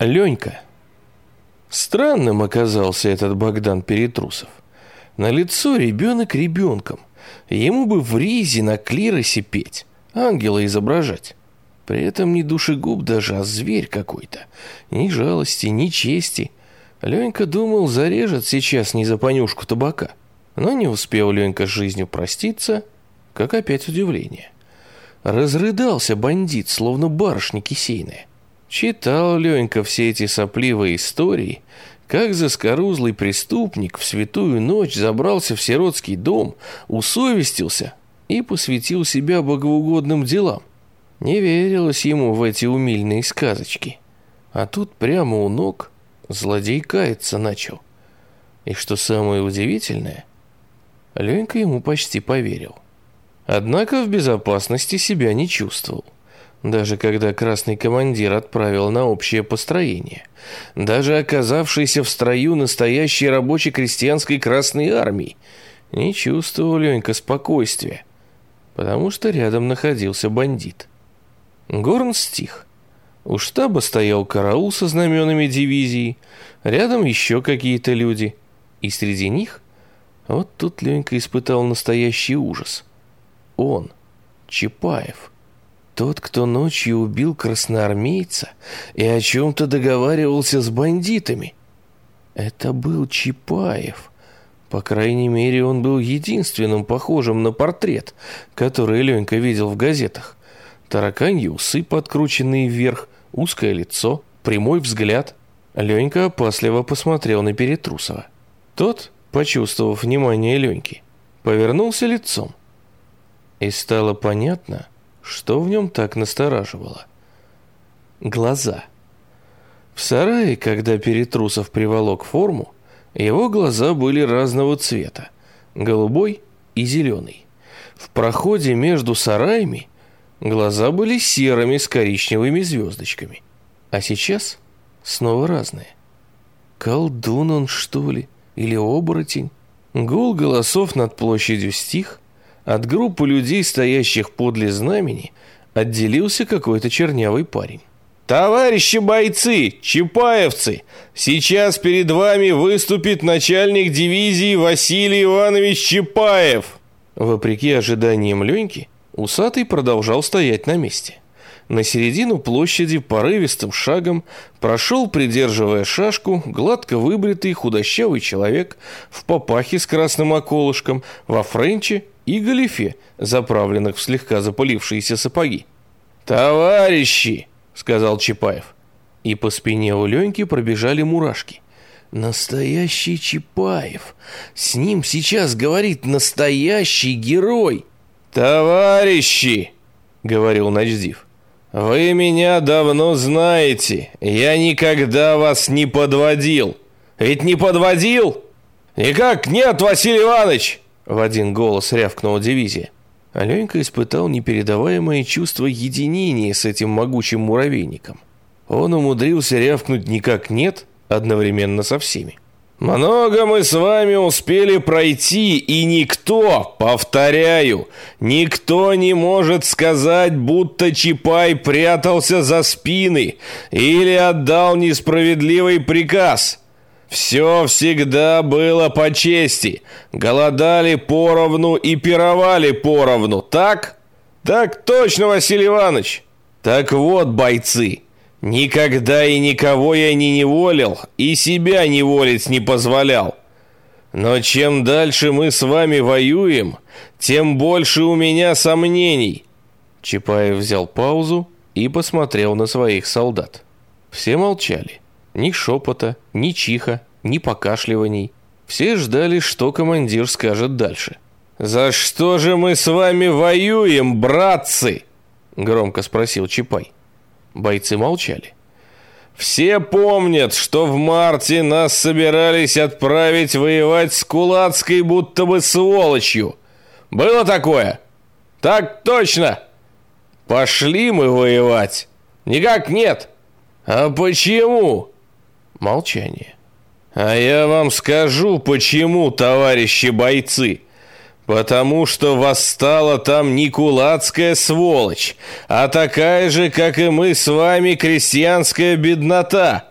Ленька. Странным оказался этот Богдан Перетрусов. На лицо ребенок ребенком. Ему бы в ризе на клиросе петь, ангела изображать. При этом не душегуб даже, а зверь какой-то. Ни жалости, ни чести. Ленька думал, зарежет сейчас не за понюшку табака. Но не успел Ленька с жизнью проститься, как опять удивление. Разрыдался бандит, словно барышня кисейная. Читал Ленька все эти сопливые истории, как заскорузлый преступник в святую ночь забрался в сиротский дом, усовестился и посвятил себя богоугодным делам. Не верилось ему в эти умильные сказочки. А тут прямо у ног злодей каяться начал. И что самое удивительное, Ленька ему почти поверил. Однако в безопасности себя не чувствовал даже когда красный командир отправил на общее построение, даже оказавшийся в строю настоящей рабочей крестьянской Красной Армии, не чувствовал Ленька спокойствия, потому что рядом находился бандит. Горн стих. У штаба стоял караул со знаменами дивизии, рядом еще какие-то люди, и среди них вот тут Ленька испытал настоящий ужас. Он, Чапаев, тот, кто ночью убил красноармейца и о чем-то договаривался с бандитами. Это был Чапаев. По крайней мере, он был единственным похожим на портрет, который Ленька видел в газетах. Тараканьи усы, подкрученные вверх, узкое лицо, прямой взгляд. Ленька опасливо посмотрел на Перетрусова. Тот, почувствовав внимание Леньки, повернулся лицом. И стало понятно, что в нем так настораживало? Глаза. В сарае, когда Перетрусов приволок форму, его глаза были разного цвета, голубой и зеленый. В проходе между сараями глаза были серыми с коричневыми звездочками. А сейчас снова разные. Колдун он, что ли? Или оборотень? Гул голосов над площадью стих, от группы людей, стоящих подле знамени, отделился какой-то чернявый парень. «Товарищи бойцы, чапаевцы, сейчас перед вами выступит начальник дивизии Василий Иванович Чапаев!» Вопреки ожиданиям Леньки, усатый продолжал стоять на месте. На середину площади порывистым шагом прошел, придерживая шашку, гладко выбритый худощавый человек в папахе с красным околышком, во френче и галифе, заправленных в слегка запылившиеся сапоги. «Товарищи!» — сказал Чапаев. И по спине у Леньки пробежали мурашки. «Настоящий Чапаев! С ним сейчас говорит настоящий герой!» «Товарищи!» — говорил Ночдив. «Вы меня давно знаете. Я никогда вас не подводил. Ведь не подводил?» «Никак нет, Василий Иванович!» В один голос рявкнула дивизия. Аленька испытал непередаваемое чувство единения с этим могучим муравейником. Он умудрился рявкнуть никак нет одновременно со всеми. Много мы с вами успели пройти, и никто, повторяю, никто не может сказать, будто Чапай прятался за спины или отдал несправедливый приказ. Все всегда было по чести. Голодали поровну и пировали поровну, так? Так точно, Василий Иванович. Так вот, бойцы, никогда и никого я не неволил и себя неволить не позволял. Но чем дальше мы с вами воюем, тем больше у меня сомнений. Чапаев взял паузу и посмотрел на своих солдат. Все молчали. Ни шепота, ни чиха, ни покашливаний. Все ждали, что командир скажет дальше. «За что же мы с вами воюем, братцы?» Громко спросил Чапай. Бойцы молчали. «Все помнят, что в марте нас собирались отправить воевать с Кулацкой будто бы сволочью. Было такое?» «Так точно!» «Пошли мы воевать!» «Никак нет!» «А почему?» Молчание. «А я вам скажу, почему, товарищи бойцы!» Потому что восстала там не кулацкая сволочь, а такая же, как и мы с вами, крестьянская беднота.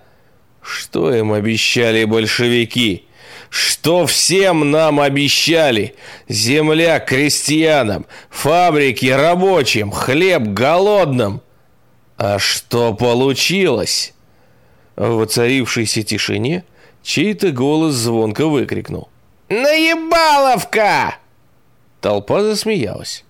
Что им обещали большевики? Что всем нам обещали? Земля крестьянам, фабрики рабочим, хлеб голодным. А что получилось? В воцарившейся тишине чей-то голос звонко выкрикнул. «Наебаловка!» Толпа засмеялась.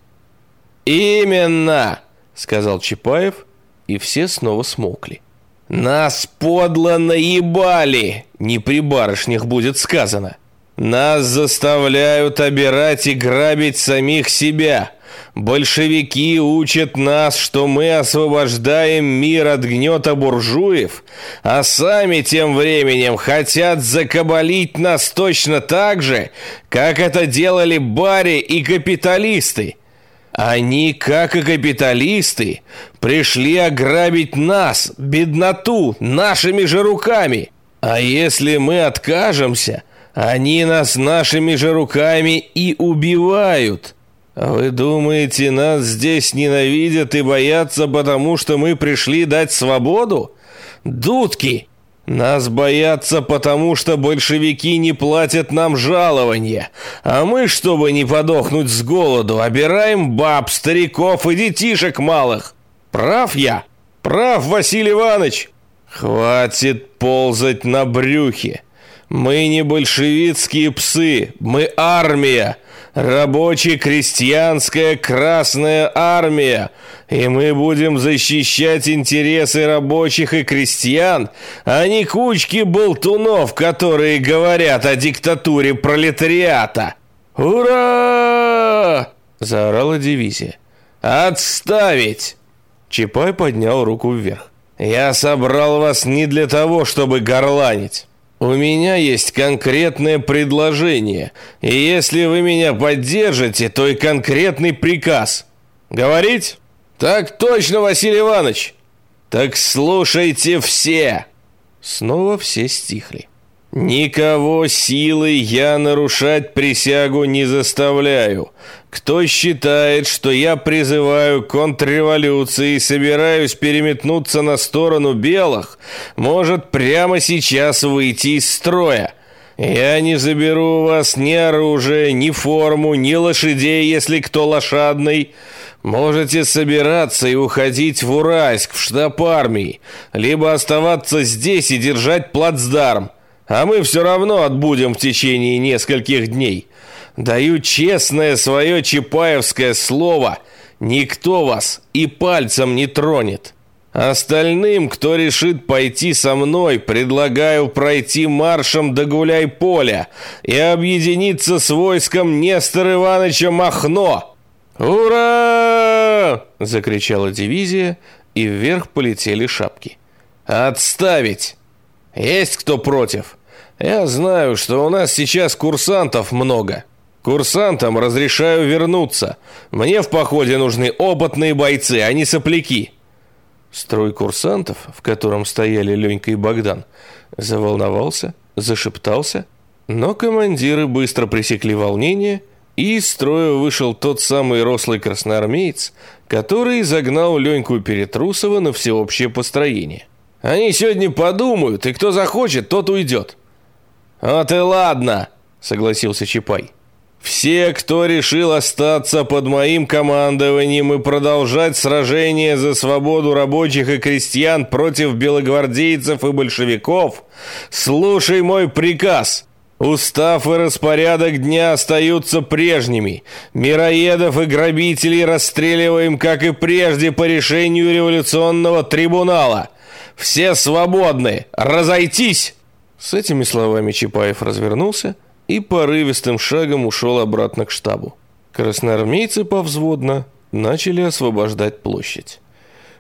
«Именно!» — сказал Чапаев, и все снова смолкли. «Нас подло наебали!» Не при барышнях будет сказано. «Нас заставляют обирать и грабить самих себя!» Большевики учат нас, что мы освобождаем мир от гнета буржуев, а сами тем временем хотят закабалить нас точно так же, как это делали бари и капиталисты. Они, как и капиталисты, пришли ограбить нас, бедноту, нашими же руками. А если мы откажемся, они нас нашими же руками и убивают». «Вы думаете, нас здесь ненавидят и боятся, потому что мы пришли дать свободу? Дудки! Нас боятся, потому что большевики не платят нам жалования, а мы, чтобы не подохнуть с голоду, обираем баб, стариков и детишек малых. Прав я? Прав, Василий Иванович? Хватит ползать на брюхе. Мы не большевистские псы, мы армия». Рабоче-крестьянская Красная Армия, и мы будем защищать интересы рабочих и крестьян, а не кучки болтунов, которые говорят о диктатуре пролетариата. «Ура!» – заорала дивизия. «Отставить!» Чапай поднял руку вверх. «Я собрал вас не для того, чтобы горланить. У меня есть конкретное предложение, и если вы меня поддержите, то и конкретный приказ. Говорить? Так точно, Василий Иванович. Так слушайте все. Снова все стихли. Никого силой я нарушать присягу не заставляю. Кто считает, что я призываю к контрреволюции и собираюсь переметнуться на сторону белых, может прямо сейчас выйти из строя. Я не заберу у вас ни оружие, ни форму, ни лошадей, если кто лошадный. Можете собираться и уходить в Уральск, в штаб армии, либо оставаться здесь и держать плацдарм а мы все равно отбудем в течение нескольких дней. Даю честное свое чапаевское слово, никто вас и пальцем не тронет. Остальным, кто решит пойти со мной, предлагаю пройти маршем до гуляй-поля и объединиться с войском Нестора Ивановича Махно. «Ура!» – закричала дивизия, и вверх полетели шапки. «Отставить! Есть кто против?» Я знаю, что у нас сейчас курсантов много. Курсантам разрешаю вернуться. Мне в походе нужны опытные бойцы, а не сопляки. Строй курсантов, в котором стояли Ленька и Богдан, заволновался, зашептался, но командиры быстро пресекли волнение, и из строя вышел тот самый рослый красноармеец, который загнал Леньку Перетрусова на всеобщее построение. Они сегодня подумают, и кто захочет, тот уйдет. «Вот и ладно», — согласился Чапай. «Все, кто решил остаться под моим командованием и продолжать сражение за свободу рабочих и крестьян против белогвардейцев и большевиков, слушай мой приказ». Устав и распорядок дня остаются прежними. Мироедов и грабителей расстреливаем, как и прежде, по решению революционного трибунала. Все свободны. Разойтись!» С этими словами Чапаев развернулся и порывистым шагом ушел обратно к штабу. Красноармейцы повзводно начали освобождать площадь.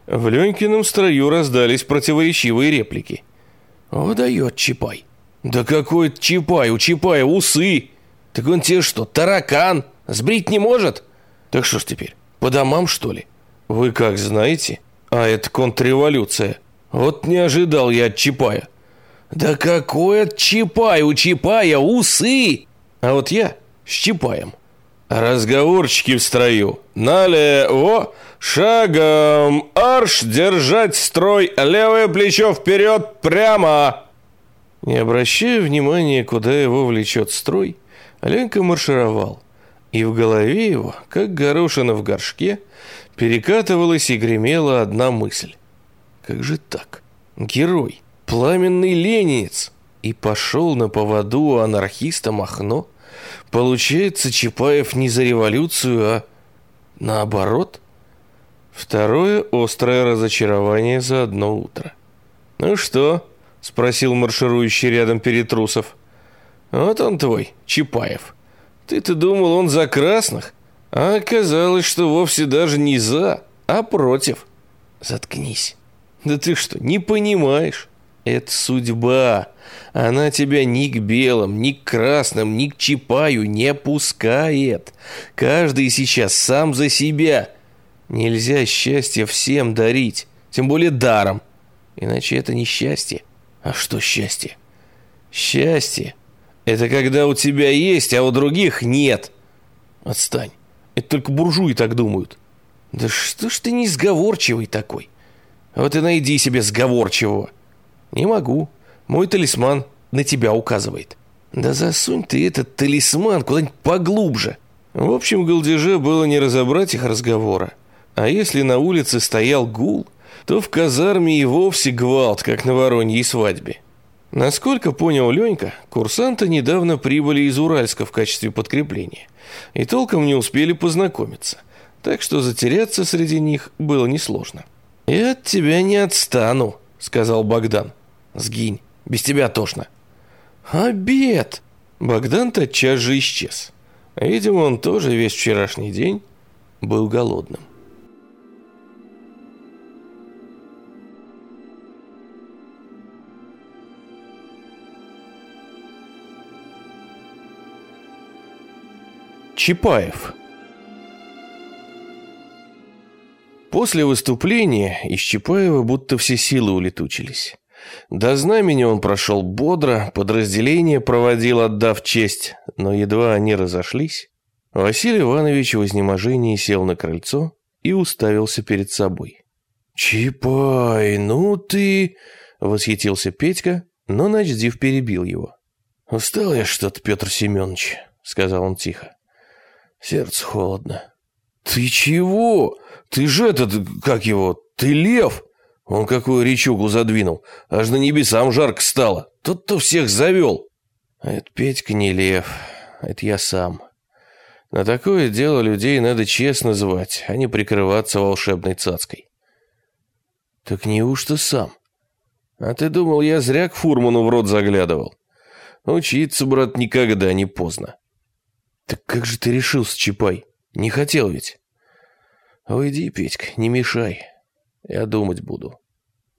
В Ленькином строю раздались противоречивые реплики. «О, дает Чапай!» «Да какой Чапай? У Чапая усы!» «Так он тебе что, таракан? Сбрить не может?» «Так что ж теперь, по домам, что ли?» «Вы как знаете? А это контрреволюция. Вот не ожидал я от Чапая». Да какой от Чапай, у Чапая усы! А вот я с Чапаем. Разговорчики в строю. Налево, шагом, арш, держать строй, левое плечо вперед, прямо. Не обращая внимания, куда его влечет строй, Ленька маршировал, и в голове его, как горошина в горшке, перекатывалась и гремела одна мысль. Как же так? Герой, пламенный ленинец, и пошел на поводу анархиста Махно? Получается, Чапаев не за революцию, а наоборот? Второе острое разочарование за одно утро. «Ну что?» – спросил марширующий рядом Перетрусов. «Вот он твой, Чапаев. Ты-то думал, он за красных, а оказалось, что вовсе даже не за, а против. Заткнись. Да ты что, не понимаешь? Это судьба. Она тебя ни к белым, ни к красным, ни к Чапаю не пускает. Каждый сейчас сам за себя. Нельзя счастье всем дарить, тем более даром. Иначе это не счастье. А что счастье? Счастье – это когда у тебя есть, а у других нет. Отстань. Это только буржуи так думают. Да что ж ты не сговорчивый такой? Вот и найди себе сговорчивого. Не могу. Мой талисман на тебя указывает. Да засунь ты этот талисман куда-нибудь поглубже. В общем, Галдеже было не разобрать их разговора. А если на улице стоял гул – то в казарме и вовсе гвалт, как на вороньей свадьбе. Насколько понял Ленька, курсанты недавно прибыли из Уральска в качестве подкрепления и толком не успели познакомиться, так что затеряться среди них было несложно. «Я от тебя не отстану», — сказал Богдан. «Сгинь, без тебя тошно». «Обед!» Богдан тотчас же исчез. Видимо, он тоже весь вчерашний день был голодным. Чапаев. После выступления из Чапаева будто все силы улетучились. До знамени он прошел бодро, подразделение проводил, отдав честь, но едва они разошлись, Василий Иванович в изнеможении сел на крыльцо и уставился перед собой. «Чапай, ну ты...» — восхитился Петька, но Начдив перебил его. «Устал я что-то, Петр Семенович», — сказал он тихо. Сердце холодно. «Ты чего? Ты же этот, как его, ты лев!» Он какую речугу задвинул. Аж на небесам жарко стало. Тот-то всех завел. А это Петька не лев. Это я сам. На такое дело людей надо честно звать, а не прикрываться волшебной цацкой. Так неужто сам? А ты думал, я зря к фурману в рот заглядывал? Учиться, брат, никогда не поздно. «Так как же ты решился, Чапай? Не хотел ведь?» «Уйди, Петька, не мешай. Я думать буду».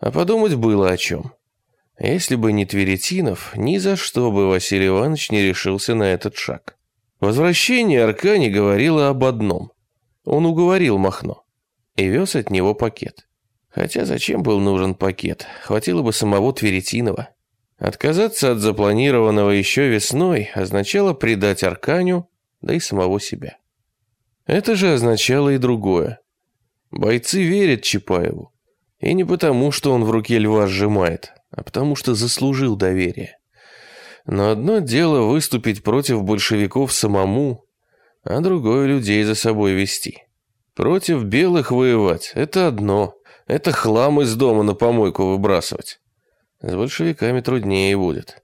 А подумать было о чем. Если бы не Тверетинов, ни за что бы Василий Иванович не решился на этот шаг. Возвращение Аркани говорило об одном. Он уговорил Махно и вез от него пакет. Хотя зачем был нужен пакет? Хватило бы самого Тверетинова. Отказаться от запланированного еще весной означало предать Арканю да и самого себя. Это же означало и другое. Бойцы верят Чапаеву. И не потому, что он в руке льва сжимает, а потому что заслужил доверие. Но одно дело выступить против большевиков самому, а другое людей за собой вести. Против белых воевать – это одно. Это хлам из дома на помойку выбрасывать. С большевиками труднее будет.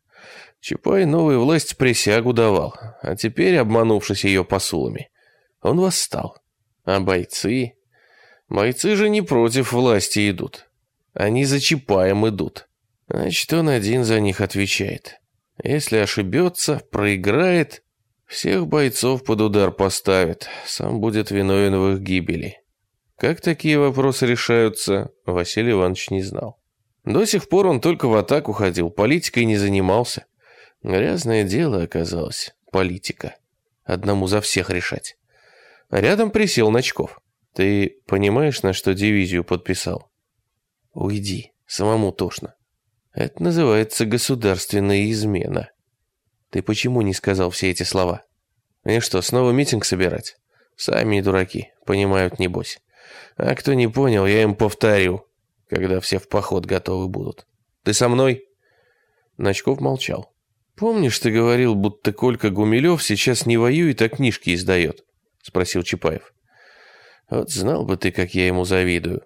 Чапай новой власти присягу давал, а теперь, обманувшись ее посулами, он восстал. А бойцы... Бойцы же не против власти идут. Они за Чапаем идут. Значит, он один за них отвечает. Если ошибется, проиграет, всех бойцов под удар поставит, сам будет виновен в их гибели. Как такие вопросы решаются, Василий Иванович не знал. До сих пор он только в атаку ходил, политикой не занимался. Грязное дело оказалось, политика. Одному за всех решать. Рядом присел Ночков. Ты понимаешь, на что дивизию подписал? Уйди, самому тошно. Это называется государственная измена. Ты почему не сказал все эти слова? Мне что, снова митинг собирать? Сами дураки, понимают небось. А кто не понял, я им повторю, когда все в поход готовы будут. Ты со мной? Начков молчал. «Помнишь, ты говорил, будто Колька Гумилев сейчас не воюет, а книжки издает?» Спросил Чапаев. «Вот знал бы ты, как я ему завидую».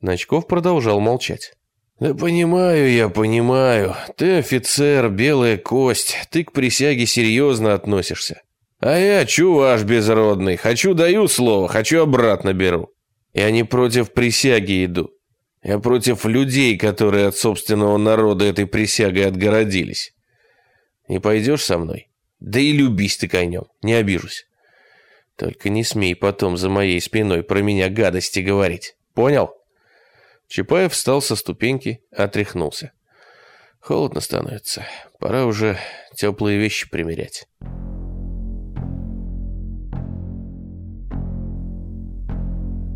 Начков продолжал молчать. «Да понимаю я, понимаю. Ты офицер, белая кость. Ты к присяге серьезно относишься. А я чуваш безродный. Хочу даю слово, хочу обратно беру. Я не против присяги иду. Я против людей, которые от собственного народа этой присягой отгородились. Не пойдешь со мной? Да и любись ты конем, не обижусь. Только не смей потом за моей спиной про меня гадости говорить. Понял?» Чапаев встал со ступеньки, отряхнулся. Холодно становится. Пора уже теплые вещи примерять.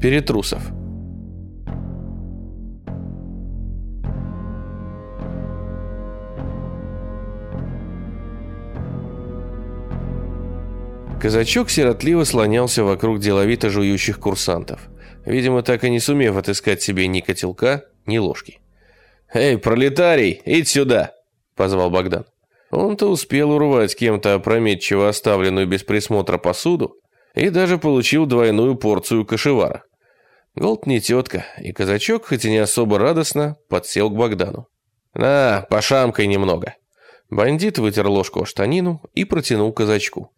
Перетрусов. Казачок сиротливо слонялся вокруг деловито жующих курсантов видимо, так и не сумев отыскать себе ни котелка, ни ложки. «Эй, пролетарий, идь сюда!» – позвал Богдан. Он-то успел урвать кем-то опрометчиво оставленную без присмотра посуду и даже получил двойную порцию кашевара. Голд не тетка, и казачок, хоть и не особо радостно, подсел к Богдану. «На, пошамкай немного». Бандит вытер ложку о штанину и протянул казачку.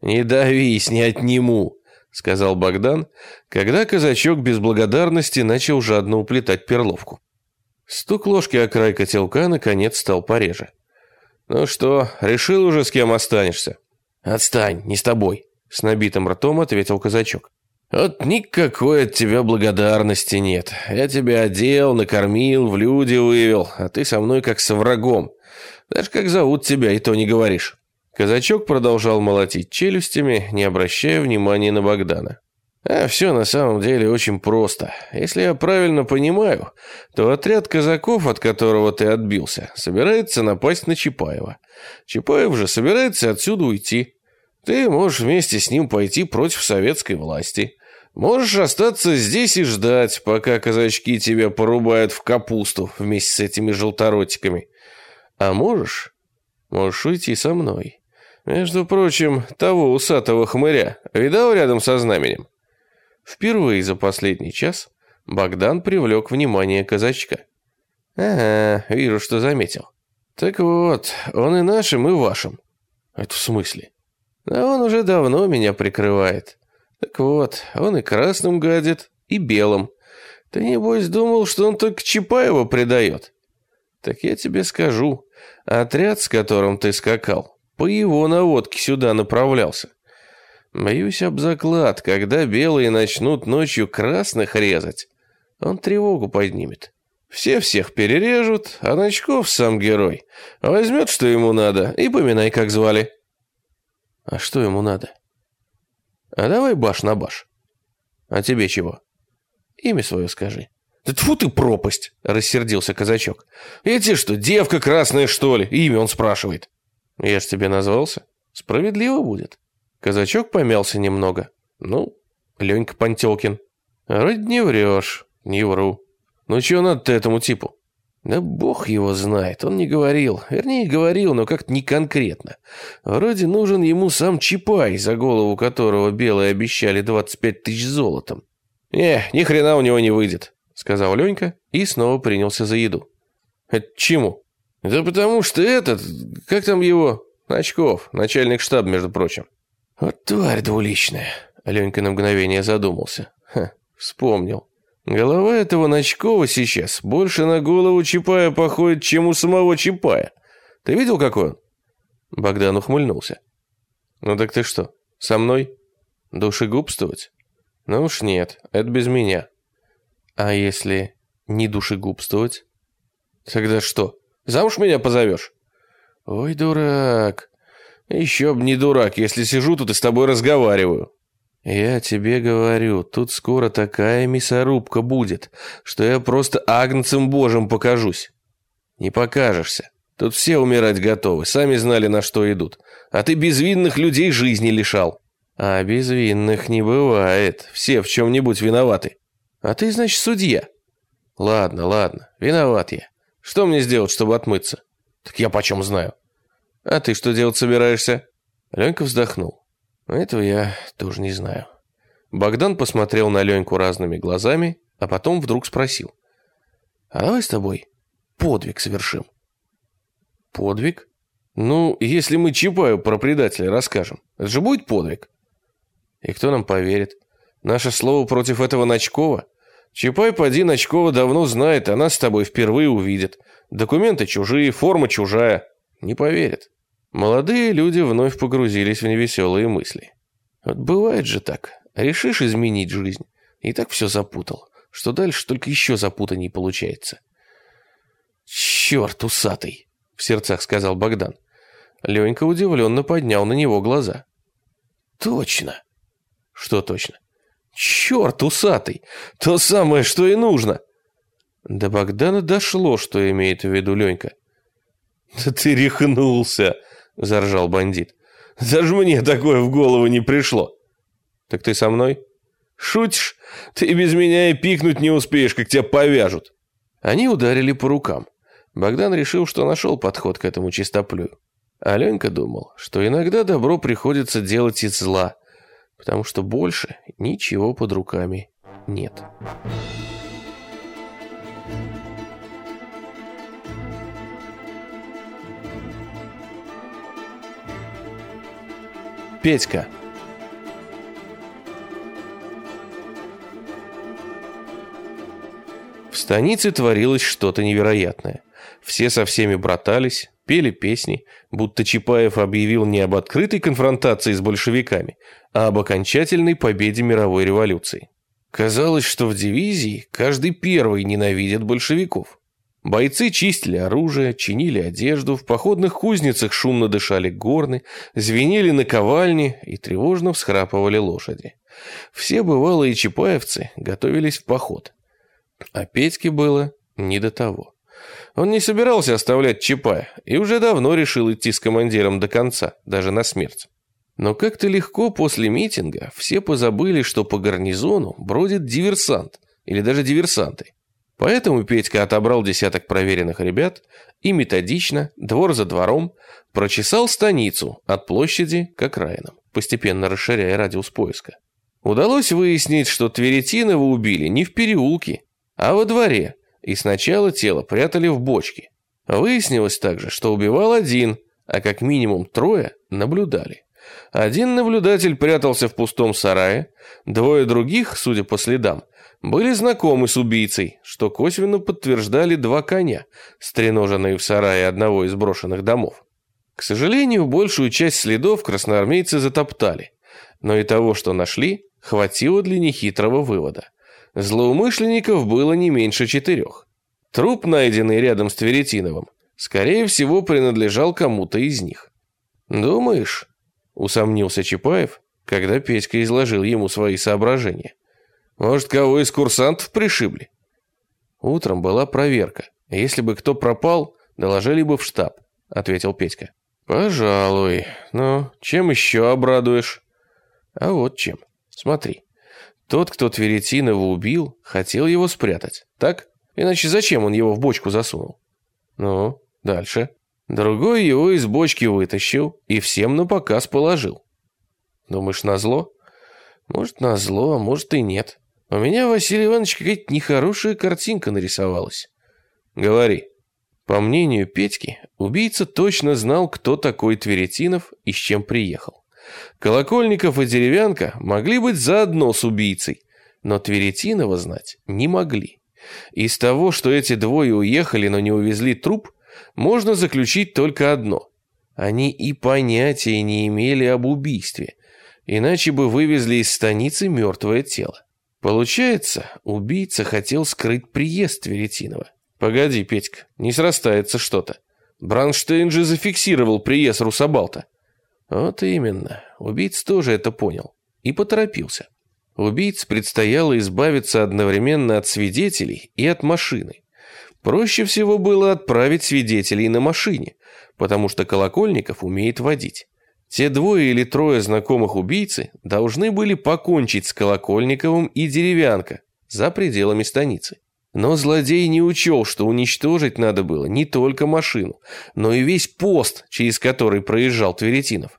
«Не давись, не отниму сказал Богдан, когда казачок без благодарности начал жадно уплетать перловку. Стук ложки о край котелка наконец стал пореже. «Ну что, решил уже, с кем останешься?» «Отстань, не с тобой», — с набитым ртом ответил казачок. «Вот никакой от тебя благодарности нет. Я тебя одел, накормил, в люди вывел, а ты со мной как со врагом. Даже как зовут тебя, и то не говоришь». Казачок продолжал молотить челюстями, не обращая внимания на Богдана. А все на самом деле очень просто. Если я правильно понимаю, то отряд казаков, от которого ты отбился, собирается напасть на Чапаева. Чапаев же собирается отсюда уйти. Ты можешь вместе с ним пойти против советской власти. Можешь остаться здесь и ждать, пока казачки тебя порубают в капусту вместе с этими желторотиками. А можешь, можешь уйти со мной. Между прочим, того усатого хмыря видал рядом со знаменем? Впервые за последний час Богдан привлек внимание казачка. «Ага, вижу, что заметил. Так вот, он и нашим, и вашим». «Это в смысле?» «Да он уже давно меня прикрывает. Так вот, он и красным гадит, и белым. Ты, небось, думал, что он только Чапаева предает?» «Так я тебе скажу, отряд, с которым ты скакал, по его наводке сюда направлялся. Боюсь об заклад, когда белые начнут ночью красных резать, он тревогу поднимет. Все всех перережут, а Ночков сам герой. Возьмет, что ему надо, и поминай, как звали. А что ему надо? А давай баш на баш. А тебе чего? Имя свое скажи. Да тьфу ты пропасть, рассердился казачок. Тебе что, девка красная, что ли? Имя он спрашивает. Я ж тебе назвался. Справедливо будет. Казачок помялся немного. Ну, Ленька Пантелкин. Вроде не врешь. Не вру. Ну чего надо-то этому типу? Да бог его знает, он не говорил. Вернее, говорил, но как-то не конкретно. Вроде нужен ему сам Чапай, за голову которого белые обещали 25 тысяч золотом. «Не, ни хрена у него не выйдет», — сказал Ленька и снова принялся за еду. «Это чему?» Да потому что этот, как там его, Очков, начальник штаба, между прочим. Вот тварь двуличная. Ленька на мгновение задумался. Ха, вспомнил. Голова этого Ночкова сейчас больше на голову Чапая походит, чем у самого Чапая. Ты видел, какой он? Богдан ухмыльнулся. Ну так ты что, со мной? Душегубствовать? Ну уж нет, это без меня. А если не душегубствовать? Тогда что? Замуж меня позовешь?» «Ой, дурак. Еще б не дурак, если сижу тут и с тобой разговариваю». «Я тебе говорю, тут скоро такая мясорубка будет, что я просто агнцем божьим покажусь». «Не покажешься. Тут все умирать готовы, сами знали, на что идут. А ты безвинных людей жизни лишал». «А безвинных не бывает, все в чем-нибудь виноваты. А ты, значит, судья». «Ладно, ладно, виноват я. Что мне сделать, чтобы отмыться? Так я почем знаю? А ты что делать собираешься? Ленька вздохнул. Этого я тоже не знаю. Богдан посмотрел на Леньку разными глазами, а потом вдруг спросил. А давай с тобой подвиг совершим. Подвиг? Ну, если мы Чапаю про предателя расскажем, это же будет подвиг. И кто нам поверит? Наше слово против этого Ночкова? Чапай, поди, Ночкова давно знает, а нас с тобой впервые увидит. Документы чужие, форма чужая. Не поверит. Молодые люди вновь погрузились в невеселые мысли. Вот бывает же так. Решишь изменить жизнь, и так все запутал, что дальше только еще запутанней получается. «Черт усатый!» — в сердцах сказал Богдан. Ленька удивленно поднял на него глаза. «Точно!» «Что точно?» «Черт усатый! То самое, что и нужно!» До Богдана дошло, что имеет в виду Ленька. «Да ты рехнулся!» — заржал бандит. «Даже мне такое в голову не пришло!» «Так ты со мной?» «Шутишь? Ты без меня и пикнуть не успеешь, как тебя повяжут!» Они ударили по рукам. Богдан решил, что нашел подход к этому чистоплюю. А Ленька думал, что иногда добро приходится делать из зла, потому что больше ничего под руками нет. Петька В станице творилось что-то невероятное. Все со всеми братались, пели песни, будто Чапаев объявил не об открытой конфронтации с большевиками, а об окончательной победе мировой революции. Казалось, что в дивизии каждый первый ненавидит большевиков. Бойцы чистили оружие, чинили одежду, в походных кузницах шумно дышали горны, звенели наковальни и тревожно всхрапывали лошади. Все бывалые чапаевцы готовились в поход. А Петьке было не до того. Он не собирался оставлять Чапая и уже давно решил идти с командиром до конца, даже на смерть. Но как-то легко после митинга все позабыли, что по гарнизону бродит диверсант или даже диверсанты. Поэтому Петька отобрал десяток проверенных ребят и методично, двор за двором, прочесал станицу от площади к окраинам, постепенно расширяя радиус поиска. Удалось выяснить, что Тверетинова убили не в переулке, а во дворе, и сначала тело прятали в бочке. Выяснилось также, что убивал один, а как минимум трое наблюдали. Один наблюдатель прятался в пустом сарае, двое других, судя по следам, были знакомы с убийцей, что косвенно подтверждали два коня, стреноженные в сарае одного из брошенных домов. К сожалению, большую часть следов красноармейцы затоптали, но и того, что нашли, хватило для нехитрого вывода. Злоумышленников было не меньше четырех. Труп, найденный рядом с Тверетиновым, скорее всего, принадлежал кому-то из них. «Думаешь?» – усомнился Чапаев, когда Петька изложил ему свои соображения. «Может, кого из курсантов пришибли?» Утром была проверка. Если бы кто пропал, доложили бы в штаб, ответил Петька. Пожалуй. Но чем еще обрадуешь? А вот чем. Смотри. Тот, кто Тверетинова убил, хотел его спрятать, так? Иначе зачем он его в бочку засунул? Ну, дальше. Другой его из бочки вытащил и всем на показ положил. Думаешь, назло? Может, назло, а может и нет. У меня, Василий Иванович, какая-то нехорошая картинка нарисовалась. Говори. По мнению Петьки, убийца точно знал, кто такой Тверетинов и с чем приехал. Колокольников и Деревянка могли быть заодно с убийцей, но Тверетинова знать не могли. Из того, что эти двое уехали, но не увезли труп, можно заключить только одно. Они и понятия не имели об убийстве, иначе бы вывезли из станицы мертвое тело. Получается, убийца хотел скрыть приезд Тверетинова. Погоди, Петька, не срастается что-то. Бранштейн же зафиксировал приезд Русабалта. Вот именно. Убийц тоже это понял. И поторопился. Убийц предстояло избавиться одновременно от свидетелей и от машины. Проще всего было отправить свидетелей на машине, потому что Колокольников умеет водить. Те двое или трое знакомых убийцы должны были покончить с Колокольниковым и Деревянко за пределами станицы. Но злодей не учел, что уничтожить надо было не только машину, но и весь пост, через который проезжал Тверетинов.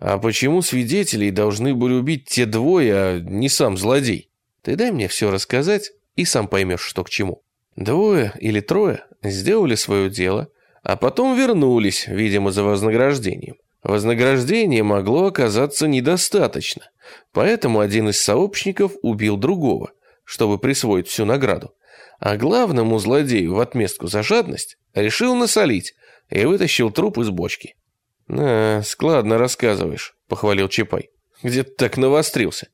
А почему свидетелей должны были убить те двое, а не сам злодей? Ты дай мне все рассказать, и сам поймешь, что к чему. Двое или трое сделали свое дело, а потом вернулись, видимо, за вознаграждением. Вознаграждение могло оказаться недостаточно, поэтому один из сообщников убил другого, чтобы присвоить всю награду. А главному злодею в отместку за жадность решил насолить и вытащил труп из бочки. «А, складно рассказываешь», — похвалил Чапай. «Где ты так навострился?»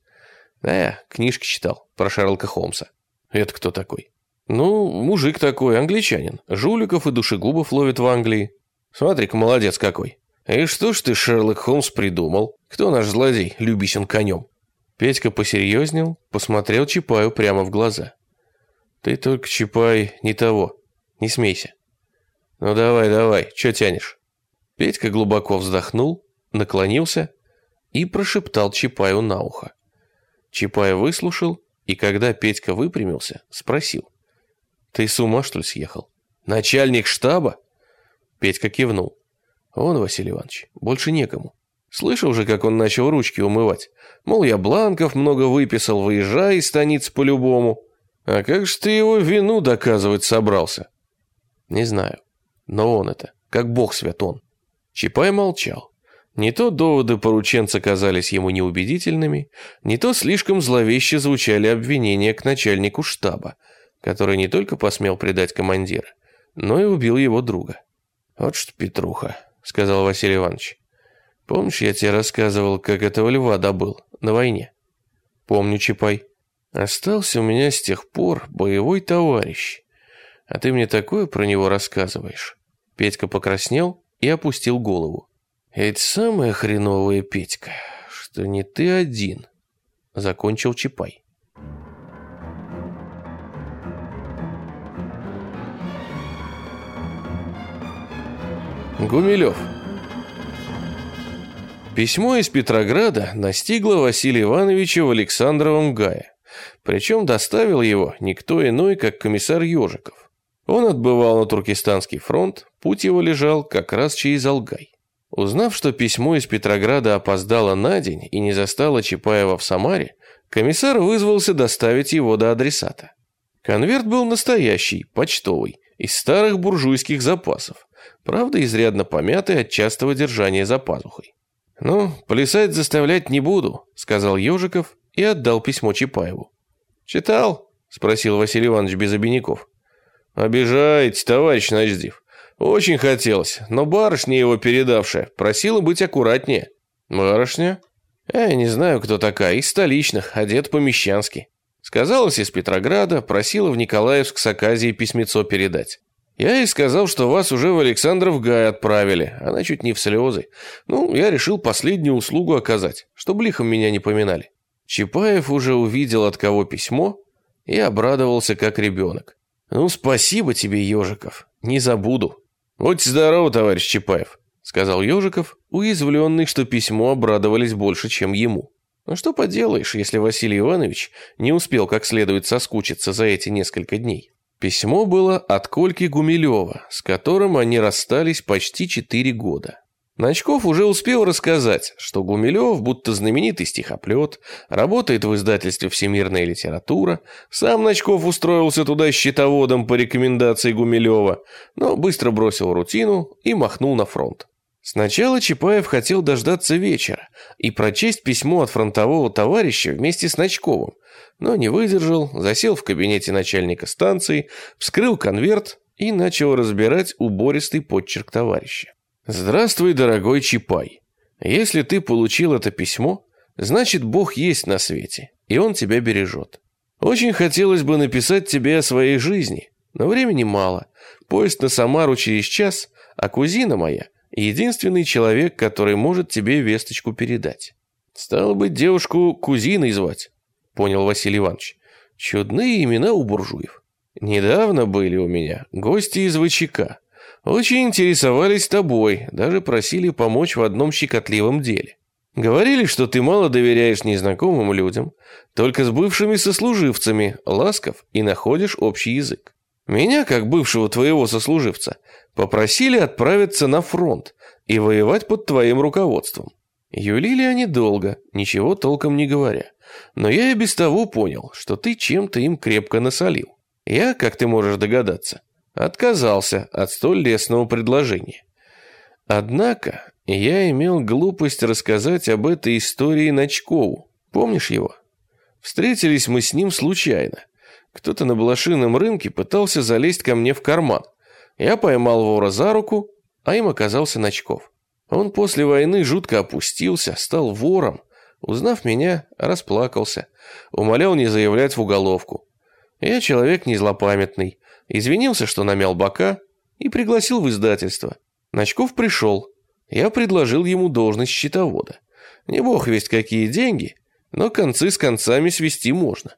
«Да я книжки читал про Шерлока Холмса». «Это кто такой?» «Ну, мужик такой, англичанин. Жуликов и душегубов ловит в Англии. Смотри-ка, молодец какой. И что ж ты, Шерлок Холмс, придумал? Кто наш злодей, любисен конем?» Петька посерьезнел, посмотрел Чапаю прямо в глаза. «Ты только, Чапай, не того. Не смейся». «Ну давай, давай, что тянешь?» Петька глубоко вздохнул, наклонился и прошептал Чапаю на ухо. Чапай выслушал, и когда Петька выпрямился, спросил. «Ты с ума, что ли, съехал? Начальник штаба?» Петька кивнул. «Он, Василий Иванович, больше некому. Слышал же, как он начал ручки умывать. Мол, я бланков много выписал, выезжай из станицы по-любому. А как же ты его вину доказывать собрался?» «Не знаю. Но он это, как бог свят он». Чапай молчал. Не то доводы порученца казались ему неубедительными, не то слишком зловеще звучали обвинения к начальнику штаба, который не только посмел предать командира, но и убил его друга. «Вот что, Петруха», — сказал Василий Иванович, — «помнишь, я тебе рассказывал, как этого льва добыл на войне?» «Помню, Чапай. Остался у меня с тех пор боевой товарищ, а ты мне такое про него рассказываешь». Петька покраснел и опустил голову. «Ведь самое хреновое, Петька, что не ты один», — закончил Чапай. Гумилев. Письмо из Петрограда настигло Василия Ивановича в Александровом Гае. Причем доставил его никто иной, как комиссар Ежиков. Он отбывал на Туркестанский фронт, путь его лежал как раз через Алгай. Узнав, что письмо из Петрограда опоздало на день и не застало Чапаева в Самаре, комиссар вызвался доставить его до адресата. Конверт был настоящий, почтовый, из старых буржуйских запасов, правда изрядно помятый от частого держания за пазухой. «Ну, плясать заставлять не буду», — сказал Ежиков и отдал письмо Чапаеву. «Читал?» — спросил Василий Иванович без обиняков. «Обижаете, товарищ Ночдив. Очень хотелось, но барышня его передавшая просила быть аккуратнее. Барышня? Я не знаю, кто такая, из столичных, одет по-мещански. Сказалась из Петрограда, просила в Николаевск с Аказией письмецо передать. Я ей сказал, что вас уже в Александров Гай отправили. Она чуть не в слезы. Ну, я решил последнюю услугу оказать, чтобы лихом меня не поминали. Чапаев уже увидел, от кого письмо, и обрадовался, как ребенок. «Ну, спасибо тебе, Ежиков, не забуду». «Будьте здоровы, товарищ Чапаев», — сказал Ежиков, уязвленный, что письмо обрадовались больше, чем ему. Ну что поделаешь, если Василий Иванович не успел как следует соскучиться за эти несколько дней. Письмо было от Кольки Гумилева, с которым они расстались почти четыре года. Ночков уже успел рассказать, что Гумилев, будто знаменитый стихоплет, работает в издательстве «Всемирная литература», сам Ночков устроился туда счетоводом по рекомендации Гумилева, но быстро бросил рутину и махнул на фронт. Сначала Чапаев хотел дождаться вечера и прочесть письмо от фронтового товарища вместе с Ночковым, но не выдержал, засел в кабинете начальника станции, вскрыл конверт и начал разбирать убористый подчерк товарища. Здравствуй, дорогой Чапай. Если ты получил это письмо, значит Бог есть на свете, и Он тебя бережет. Очень хотелось бы написать тебе о своей жизни, но времени мало. Поезд на Самару через час, а кузина моя — единственный человек, который может тебе весточку передать. Стало быть, девушку кузиной звать, понял Василий Иванович. Чудные имена у буржуев. Недавно были у меня гости из ВЧК. Очень интересовались тобой, даже просили помочь в одном щекотливом деле. Говорили, что ты мало доверяешь незнакомым людям, только с бывшими сослуживцами ласков и находишь общий язык. Меня, как бывшего твоего сослуживца, попросили отправиться на фронт и воевать под твоим руководством. Юлили они долго, ничего толком не говоря. Но я и без того понял, что ты чем-то им крепко насолил. Я, как ты можешь догадаться, отказался от столь лестного предложения. Однако я имел глупость рассказать об этой истории Ночкову. Помнишь его? Встретились мы с ним случайно. Кто-то на блошином рынке пытался залезть ко мне в карман. Я поймал вора за руку, а им оказался Ночков. Он после войны жутко опустился, стал вором. Узнав меня, расплакался. Умолял не заявлять в уголовку. Я человек не злопамятный. Извинился, что намял бока, и пригласил в издательство. Ночков пришел. Я предложил ему должность счетовода. Не бог весть какие деньги, но концы с концами свести можно.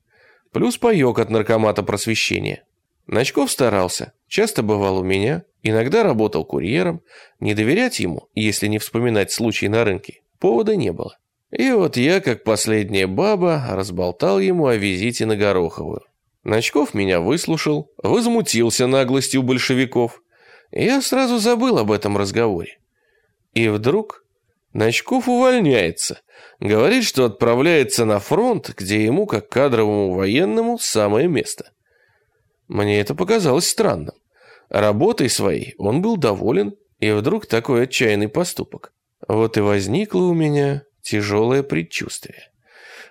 Плюс паёк от наркомата просвещения. Ночков старался, часто бывал у меня, иногда работал курьером. Не доверять ему, если не вспоминать случай на рынке, повода не было. И вот я, как последняя баба, разболтал ему о визите на Гороховую. Ночков меня выслушал, возмутился наглостью большевиков. Я сразу забыл об этом разговоре. И вдруг Ночков увольняется, говорит, что отправляется на фронт, где ему, как кадровому военному, самое место. Мне это показалось странным. Работой своей он был доволен, и вдруг такой отчаянный поступок. Вот и возникло у меня тяжелое предчувствие.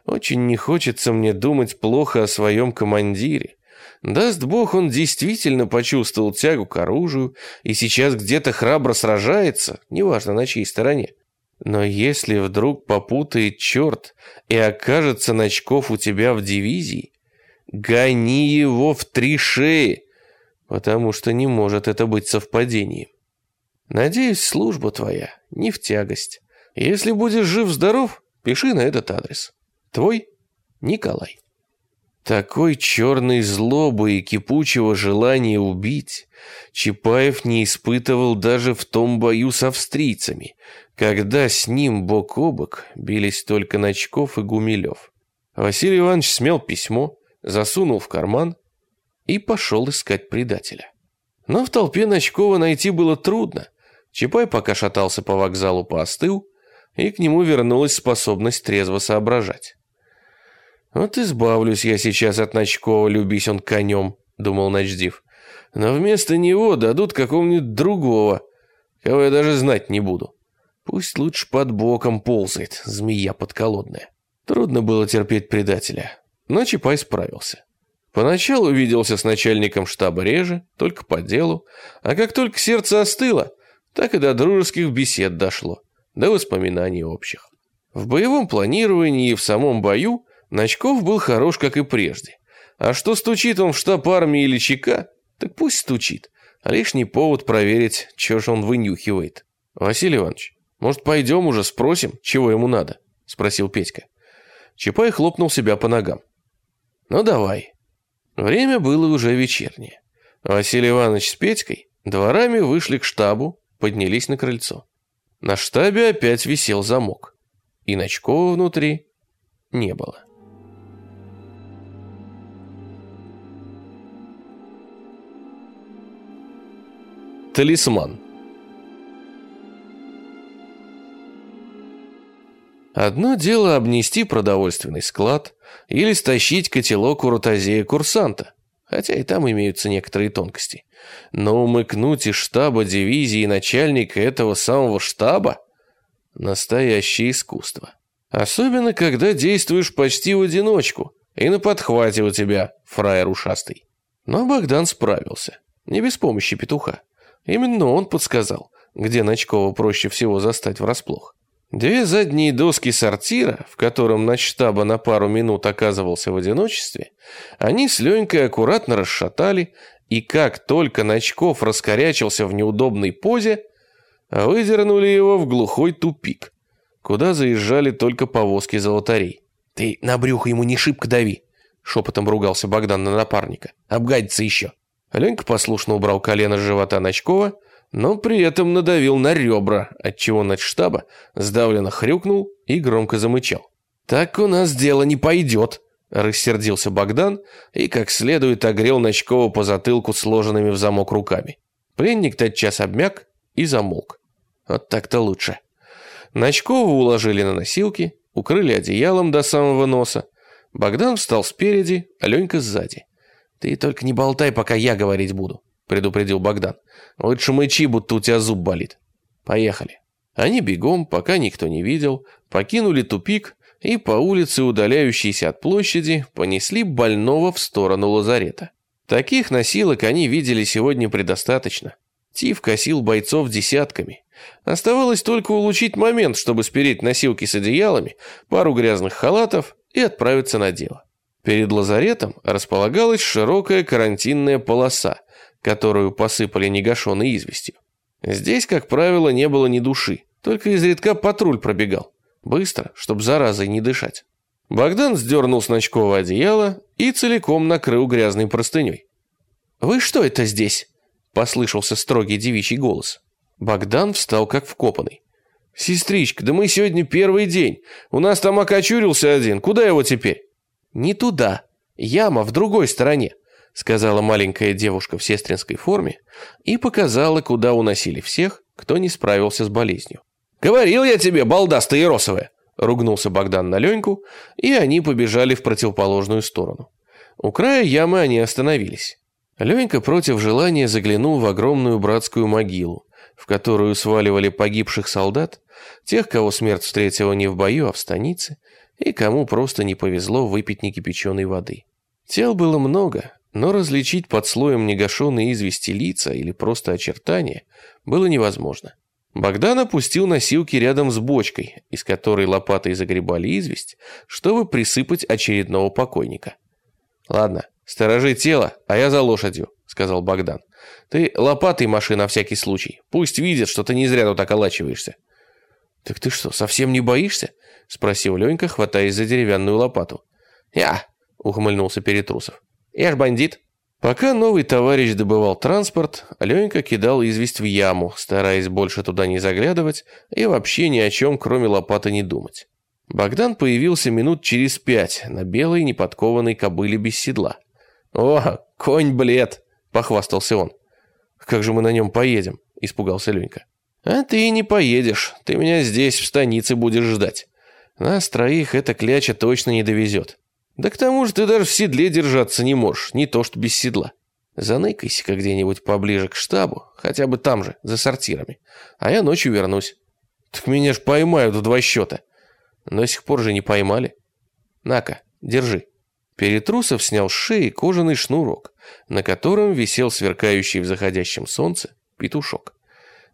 Очень не хочется мне думать плохо о своем командире. Даст бог, он действительно почувствовал тягу к оружию и сейчас где-то храбро сражается, неважно на чьей стороне. Но если вдруг попутает черт и окажется Ночков у тебя в дивизии, гони его в три шеи, потому что не может это быть совпадением. Надеюсь, служба твоя не в тягость. Если будешь жив-здоров, пиши на этот адрес. Твой Николай. Такой черной злобы и кипучего желания убить Чапаев не испытывал даже в том бою с австрийцами, когда с ним бок о бок бились только Ночков и Гумилев. Василий Иванович смел письмо, засунул в карман и пошел искать предателя. Но в толпе Ночкова найти было трудно. Чапай пока шатался по вокзалу поостыл, и к нему вернулась способность трезво соображать. «Вот избавлюсь я сейчас от Ночкова, любись он конем», — думал Ночдив. «Но вместо него дадут какого-нибудь другого, кого я даже знать не буду. Пусть лучше под боком ползает, змея подколодная». Трудно было терпеть предателя, но Чапай справился. Поначалу виделся с начальником штаба реже, только по делу, а как только сердце остыло, так и до дружеских бесед дошло, до воспоминаний общих. В боевом планировании и в самом бою Ночков был хорош, как и прежде. А что стучит он в штаб армии или ЧК, так пусть стучит. А лишний повод проверить, что же он вынюхивает. Василий Иванович, может, пойдем уже спросим, чего ему надо? Спросил Петька. Чапай хлопнул себя по ногам. Ну, давай. Время было уже вечернее. Василий Иванович с Петькой дворами вышли к штабу, поднялись на крыльцо. На штабе опять висел замок. И Ночкова внутри не было. Талисман. Одно дело обнести продовольственный склад или стащить котелок у ротозея курсанта, хотя и там имеются некоторые тонкости. Но умыкнуть из штаба дивизии начальника этого самого штаба – настоящее искусство. Особенно, когда действуешь почти в одиночку, и на подхвате у тебя фраер ушастый. Но Богдан справился, не без помощи петуха. Именно он подсказал, где Ночкова проще всего застать врасплох. Две задние доски сортира, в котором начштаба на пару минут оказывался в одиночестве, они с Ленькой аккуратно расшатали, и как только Ночков раскорячился в неудобной позе, выдернули его в глухой тупик, куда заезжали только повозки золотарей. «Ты на брюхо ему не шибко дави», — шепотом ругался Богдан на напарника. «Обгадится еще». Ленька послушно убрал колено с живота Ночкова, но при этом надавил на ребра, отчего начштаба сдавленно хрюкнул и громко замычал. «Так у нас дело не пойдет», – рассердился Богдан и как следует огрел Ночкова по затылку сложенными в замок руками. Пленник тотчас обмяк и замолк. Вот так-то лучше. Ночкова уложили на носилки, укрыли одеялом до самого носа. Богдан встал спереди, а Ленька сзади. «Ты только не болтай, пока я говорить буду», – предупредил Богдан. «Лучше мычи, будто у тебя зуб болит. Поехали». Они бегом, пока никто не видел, покинули тупик и по улице, удаляющейся от площади, понесли больного в сторону лазарета. Таких носилок они видели сегодня предостаточно. Тиф косил бойцов десятками. Оставалось только улучшить момент, чтобы спереть носилки с одеялами, пару грязных халатов и отправиться на дело. Перед лазаретом располагалась широкая карантинная полоса, которую посыпали негашенной известью. Здесь, как правило, не было ни души, только изредка патруль пробегал. Быстро, чтобы заразой не дышать. Богдан сдернул с ночкового одеяла и целиком накрыл грязной простыней. «Вы что это здесь?» – послышался строгий девичий голос. Богдан встал как вкопанный. «Сестричка, да мы сегодня первый день. У нас там окочурился один. Куда его теперь?» «Не туда. Яма в другой стороне», – сказала маленькая девушка в сестринской форме и показала, куда уносили всех, кто не справился с болезнью. «Говорил я тебе, балда Яросовая!» Ругнулся Богдан на Леньку, и они побежали в противоположную сторону. У края ямы они остановились. Ленька против желания заглянул в огромную братскую могилу, в которую сваливали погибших солдат, тех, кого смерть встретила не в бою, а в станице, и кому просто не повезло выпить некипяченой воды. Тел было много, но различить под слоем негашенной извести лица или просто очертания было невозможно. Богдан опустил носилки рядом с бочкой, из которой лопатой загребали известь, чтобы присыпать очередного покойника. «Ладно, сторожи тело, а я за лошадью», — сказал Богдан. «Ты лопатой маши на всякий случай. Пусть видят, что ты не зря тут околачиваешься». «Так ты что, совсем не боишься?» — спросил Ленька, хватаясь за деревянную лопату. «Я», — ухмыльнулся Перетрусов. «Я ж бандит». Пока новый товарищ добывал транспорт, Ленька кидал известь в яму, стараясь больше туда не заглядывать и вообще ни о чем, кроме лопаты, не думать. Богдан появился минут через пять на белой неподкованной кобыле без седла. «О, конь блед!» – похвастался он. «Как же мы на нем поедем?» – испугался Ленька. «А ты не поедешь, ты меня здесь, в станице, будешь ждать. Нас троих эта кляча точно не довезет. Да к тому же ты даже в седле держаться не можешь, не то что без седла. Заныкайся-ка где-нибудь поближе к штабу, хотя бы там же, за сортирами. А я ночью вернусь. Так меня ж поймают в два счета. До сих пор же не поймали. На-ка, держи. Перетрусов снял с шеи кожаный шнурок, на котором висел сверкающий в заходящем солнце петушок.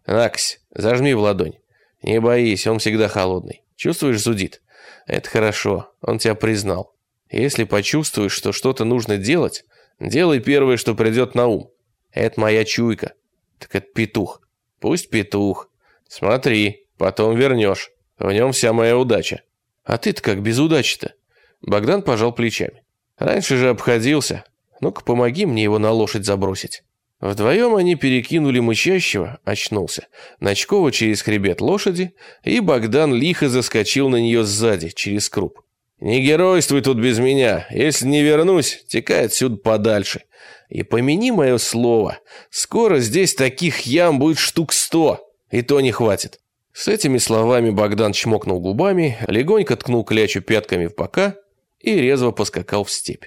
Наксь, зажми в ладонь. Не боись, он всегда холодный. Чувствуешь, зудит? Это хорошо, он тебя признал. Если почувствуешь, что что-то нужно делать, делай первое, что придет на ум. Это моя чуйка. Так это петух. Пусть петух. Смотри, потом вернешь. В нем вся моя удача. А ты-то как без удачи-то? Богдан пожал плечами. Раньше же обходился. Ну-ка, помоги мне его на лошадь забросить. Вдвоем они перекинули мычащего, очнулся, Ночкова через хребет лошади, и Богдан лихо заскочил на нее сзади, через круп. Не геройствуй тут без меня. Если не вернусь, текай отсюда подальше. И помяни мое слово. Скоро здесь таких ям будет штук сто. И то не хватит. С этими словами Богдан чмокнул губами, легонько ткнул клячу пятками в бока и резво поскакал в степь.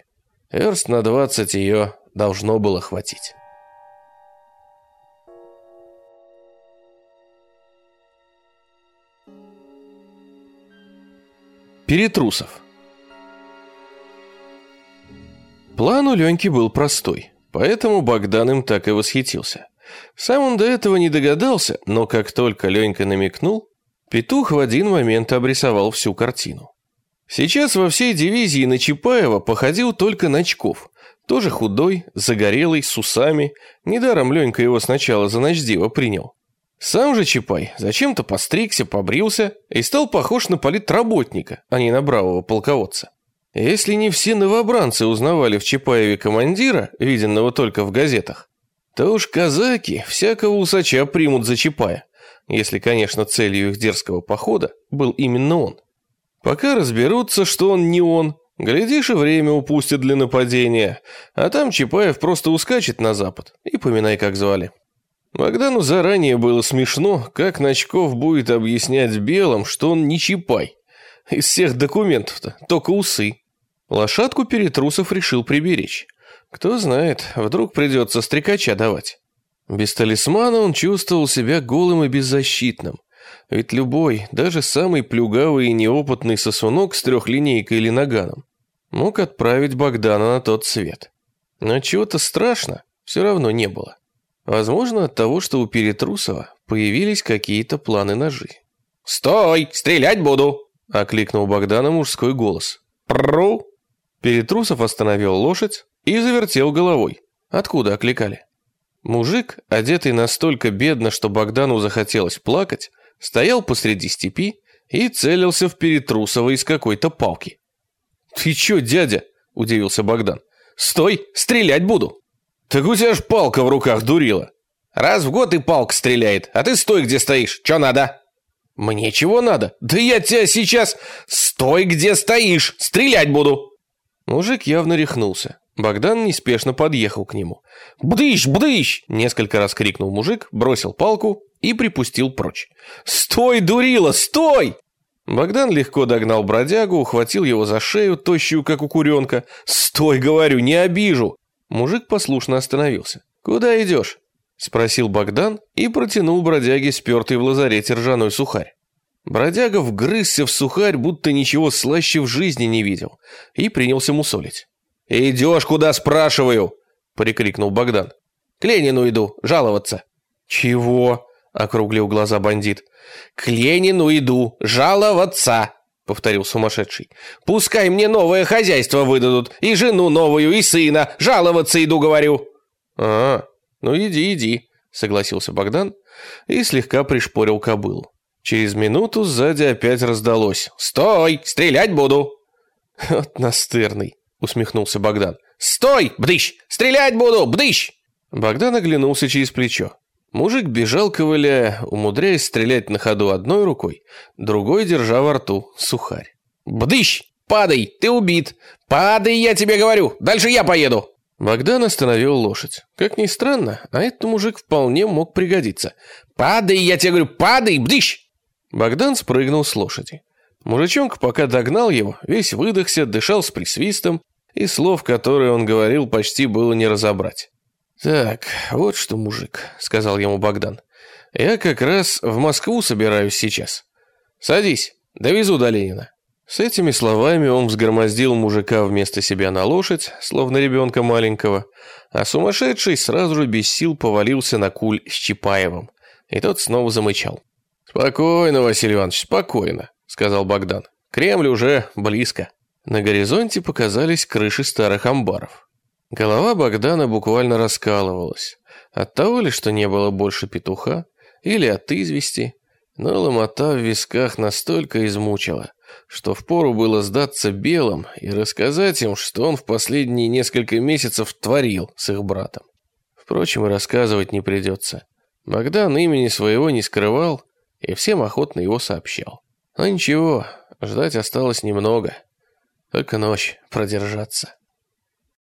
Верст на двадцать ее должно было хватить. Перетрусов План у Леньки был простой, поэтому Богдан им так и восхитился. Сам он до этого не догадался, но как только Ленька намекнул, петух в один момент обрисовал всю картину. Сейчас во всей дивизии на Чапаева походил только Ночков. Тоже худой, загорелый, с усами. Недаром Ленька его сначала за ночдива принял. Сам же Чапай зачем-то постригся, побрился и стал похож на политработника, а не на бравого полководца. Если не все новобранцы узнавали в Чапаеве командира, виденного только в газетах, то уж казаки всякого усача примут за Чапая, если, конечно, целью их дерзкого похода был именно он. Пока разберутся, что он не он, глядишь, и время упустят для нападения, а там Чапаев просто ускачет на запад, и поминай, как звали. Богдану заранее было смешно, как Ночков будет объяснять белым, что он не Чапай. Из всех документов-то только усы. Лошадку Перетрусов решил приберечь. Кто знает, вдруг придется стрекача давать. Без талисмана он чувствовал себя голым и беззащитным. Ведь любой, даже самый плюгавый и неопытный сосунок с трехлинейкой или наганом мог отправить Богдана на тот свет. Но чего-то страшно все равно не было. Возможно, от того, что у Перетрусова появились какие-то планы ножи. «Стой! Стрелять буду!» – окликнул Богдана мужской голос. «Пру!» Перетрусов остановил лошадь и завертел головой. Откуда окликали? Мужик, одетый настолько бедно, что Богдану захотелось плакать, стоял посреди степи и целился в Перетрусова из какой-то палки. «Ты чё, дядя?» – удивился Богдан. «Стой, стрелять буду!» «Так у тебя ж палка в руках дурила!» «Раз в год и палка стреляет, а ты стой, где стоишь, чё надо?» «Мне чего надо? Да я тебя сейчас... Стой, где стоишь, стрелять буду!» Мужик явно рехнулся. Богдан неспешно подъехал к нему. «Бдыщ, бдыщ!» Несколько раз крикнул мужик, бросил палку и припустил прочь. «Стой, дурила, стой!» Богдан легко догнал бродягу, ухватил его за шею, тощую, как у куренка. «Стой, говорю, не обижу!» Мужик послушно остановился. «Куда идешь?» Спросил Богдан и протянул бродяге спертый в лазарете ржаной сухарь. Бродяга вгрызся в сухарь, будто ничего слаще в жизни не видел, и принялся мусолить. «Идешь, куда спрашиваю?» — прикрикнул Богдан. «К Ленину иду, жаловаться». «Чего?» — округлил глаза бандит. «К Ленину иду, жаловаться», — повторил сумасшедший. «Пускай мне новое хозяйство выдадут, и жену новую, и сына. Жаловаться иду, говорю». «А, ну иди, иди», — согласился Богдан и слегка пришпорил кобылу. Через минуту сзади опять раздалось. «Стой! Стрелять буду!» «Вот настырный!» — усмехнулся Богдан. «Стой! Бдыщ! Стрелять буду! Бдыщ!» Богдан оглянулся через плечо. Мужик бежал, ковыляя, умудряясь стрелять на ходу одной рукой, другой держа во рту сухарь. «Бдыщ! Падай! Ты убит! Падай, я тебе говорю! Дальше я поеду!» Богдан остановил лошадь. Как ни странно, а этот мужик вполне мог пригодиться. «Падай, я тебе говорю, падай! Бдыщ!» Богдан спрыгнул с лошади. Мужичонка пока догнал его, весь выдохся, дышал с присвистом, и слов, которые он говорил, почти было не разобрать. «Так, вот что, мужик», — сказал ему Богдан. «Я как раз в Москву собираюсь сейчас. Садись, довезу до Ленина». С этими словами он взгромоздил мужика вместо себя на лошадь, словно ребенка маленького, а сумасшедший сразу же без сил повалился на куль с Чапаевым, и тот снова замычал. «Спокойно, Василий Иванович, спокойно», — сказал Богдан. «Кремль уже близко». На горизонте показались крыши старых амбаров. Голова Богдана буквально раскалывалась. От того ли, что не было больше петуха, или от извести, но ломота в висках настолько измучила, что впору было сдаться белым и рассказать им, что он в последние несколько месяцев творил с их братом. Впрочем, и рассказывать не придется. Богдан имени своего не скрывал, и всем охотно его сообщал. Но ничего, ждать осталось немного. Только ночь продержаться.